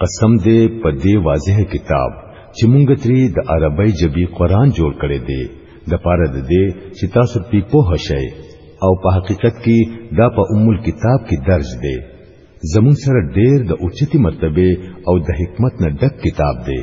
قسم دې په دې واضح کتاب چې مونږ تری د عربی جبی قران جوړ کړي دي د پاره د دې چې تاسو په پوه شئ او په حقیقت کې دا په ام الكتاب کې درج دی زمون سره ډېر د اوچتي مرتبه او د حکمت نه ډک کتاب دی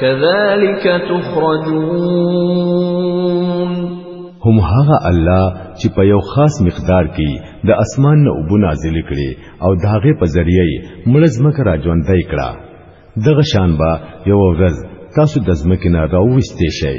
كذلك تخرجون هم هغه الله چې په یو خاص مقدار کې د اسمان نه وبو نازل کړي او داغه په ذریعه مړز مکه را ژوندای کړه دغه شان با یو ورځ تاسو د ځمکې نه راوستې شئ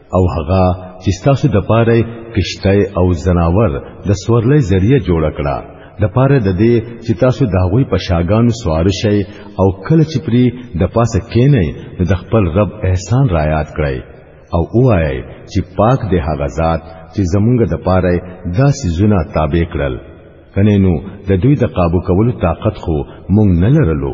او هغه چې تاسو د پاره کشته او زناور د سورلې ذریعہ جوړ کړه د پاره د دې چې تاسو د هغوی په شاګانو سوار شئ او کله چې پری د پاسه کینئ نو د خپل رب احسان را یاد کړئ او وایئ چې پاک دی هغه ذات چې زمونږ د پاره داسې زونه تابع کړل کنه نو د دوی د قابو کولو طاقت خو مونږ نه لرلو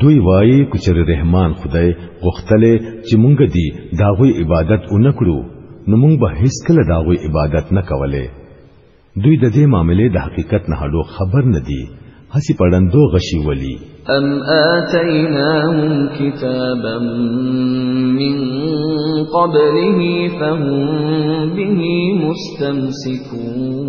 دوی وایي کچر رحمان خدای غختله چې مونږ دی داغوی عبادت اونکړو نو مونږ به هیڅ کله داغوی عبادت نه کوله دوی د دې معاملې د حقیقت نه هډو خبر نه دي هسی پړندو غشي ولي ام اتیناهم کتابا من قبله فهم به مستمسکون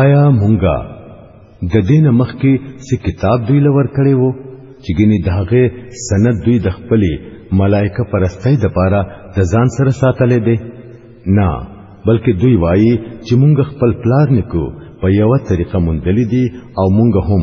آیا مونږه د دینه مخکې سی کتاب دوی لور کړي وو چې ګینه داغه سند دوی د خپل ملائکه پرستۍ د پاره د ځان سره ساتلې دي نه بلکې دوی وایي چې مونږ خپل پلار نکو په یو طریقه مونږ دي او مونږ هم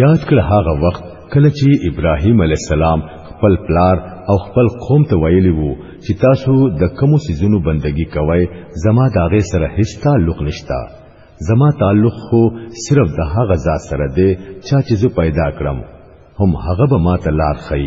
یاد کړه هغه وخت کله چې ابراهیم علی السلام خپل پلار او خپل قوم ته ویلی وو چې تاسو د کوم سيزونو بندگی کوئ زما د هغه سره هیڅ تعلق نشتا زما تعلق خو صرف د هغه ذات سره دی چې چې زه پیدا کړم هم هغه به ما ته لار خي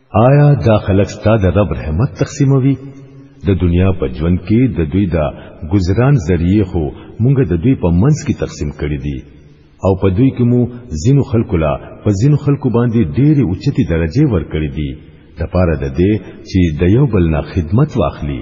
آیا دا خلک ستا د رب رحمت تقسیموي د دنیا په ژوند کې د دوی دا گزاران ذریعہ خو مونږ د دوی په منځ کې تقسیم کړی دي او په دوی کې مو زینو خلکو لا په زینو خلکو باندې ډېری اوچتي درجه ورکړې دي د پاره د دې چې د یو بل نه خدمت واخلي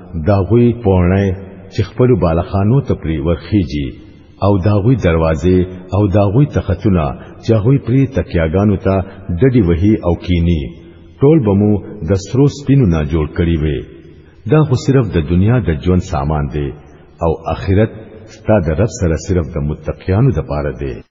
داغوی پونه چې خپل بالخانو ته پری ورخیږي او داغوی دروازې او داغوی تختونه چې هغوی پری تکیاګانو ته ډډي وهي او کینی ټول بمو د سرو سپینو نه جوړ کړی وي دا خو صرف د دنیا د ژوند سامان دی او اخرت ستا د رب سره صرف د متقیانو د پاره دی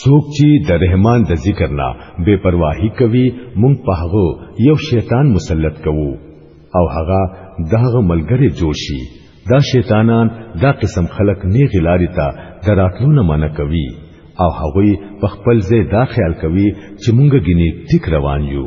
څوک چې د رحمان د ذکر نه بے پرواهي کوي مونږ په هغه یو شیطان مسلط کوو او هغه دغه ملګری جوړ شي دا شیطانان دا قسم خلق نه غلاري ته دراتلونه منع کوي او هغه په خپل ځای دا خیال کوي چې مونږ غني ټیک روان یو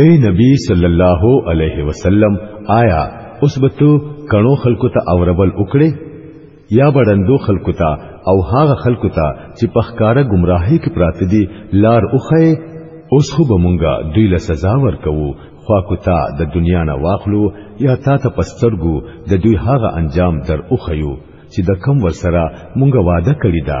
اے نبی صلی الله علیه وسلم آیا اوس به تو کڼو خلکو ته اوربل وکړي یا بړندو خلکو ته او هغه خلکو ته چې په ښکارا گمراهي کې پراته دي لار اوخه اوس خو به مونږه دوی له سزا ورکوو خوا کو تا د دنیا نه واخلو یا تا ته پسترګو د دوی هغه انجام در اوخیو چې د کم ورسره مونږه وعده کړی ده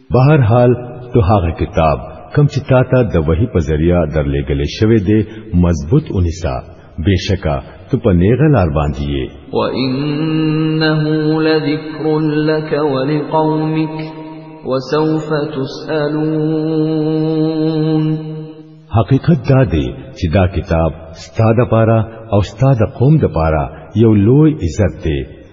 بهر حال تو هغه کتاب کم چې تا ته د وحی په ذریعہ درلېګلې شوی دی مضبوط اونیسا بشکا ته په نیغه لار باندې یې وانه لذکر لك ولقومك وسوف تسالون حقیقت دا دی چې دا کتاب ستاده پاره او ستاده قوم د پاره یو لوی عزت دی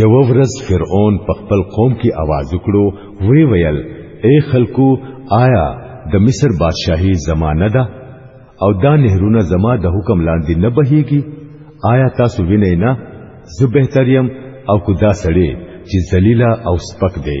یو ورځ فرعون په خپل قوم کې आवाज وکړو وی ویل اے خلکو آیا د مصر بادشاہي زمانه ده او دا نهرونه زما د حکم لاندې نه بهيږي آیا تاسو وینئ نه زه بهتریم او کو دا سړی چې ذلیلا او سپک دی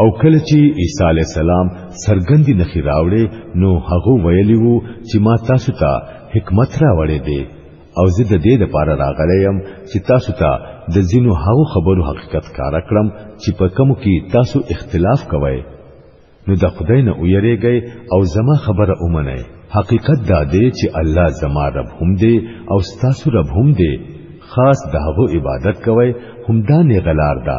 او کله چې عیسی علی السلام سرګندی نخي راوړې نو هغه ویلی وو چې ما تاسو ته حکمت راوړې دي او زه د دې لپاره راغلی يم چې تاسو ته د ځینو هغو خبرو حقیقت کار کړم چې په کوم کې تاسو اختلاف کوئ نو د خدای نه ویریږئ او زما خبره ومنئ حقیقت دا دی چې الله زما رب هم دی او ستاسو رب هم دی خاص د هغو عبادت کوئ هم دا نه غلار ده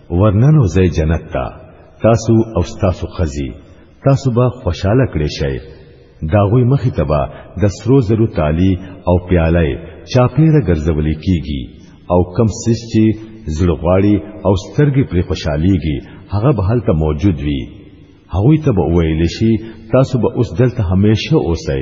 ورننو زي جنت تا تاسو او تاسو خزي تاسو به خوشاله کړی شئ داغوی مخې ته به د سرو زرو تالی او پیاله چاپیره ګرځولې کیږي او کم سیس چې زړه غواړي او سترګې پرې خوشحاليږي هغه به هلته موجود وي هغوی ته به ویل شي تاسو به اوس دلته همیشه اوسئ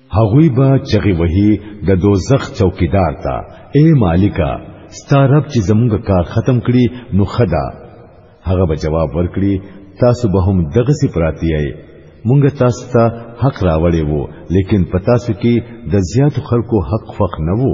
هغوی به چغې وهي د دوزخ چوکیدار ته اے مالکا ستا رب چې زمونږ کار ختم کړي نو خدا هغه به جواب ورکړي تاسو به هم دغه سي پراتی اي مونږ تاسو ته حق راوړې وو لیکن پتا سو کې د زیات خلکو حق فخ نه وو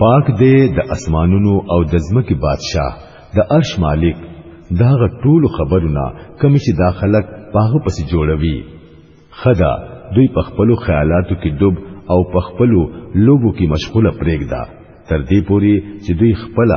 پاک دی د اسمانونو او د ځمکې بادشاه د عرش مالک دا غ ټول خبرونه کوم چې دا خلک پاغه پسې جوړوي خدا دوی په خپل خیالاتو کې ډوب او په خپل لوبو کې مشغوله پرېږده تر دې پوري چې دوی خپل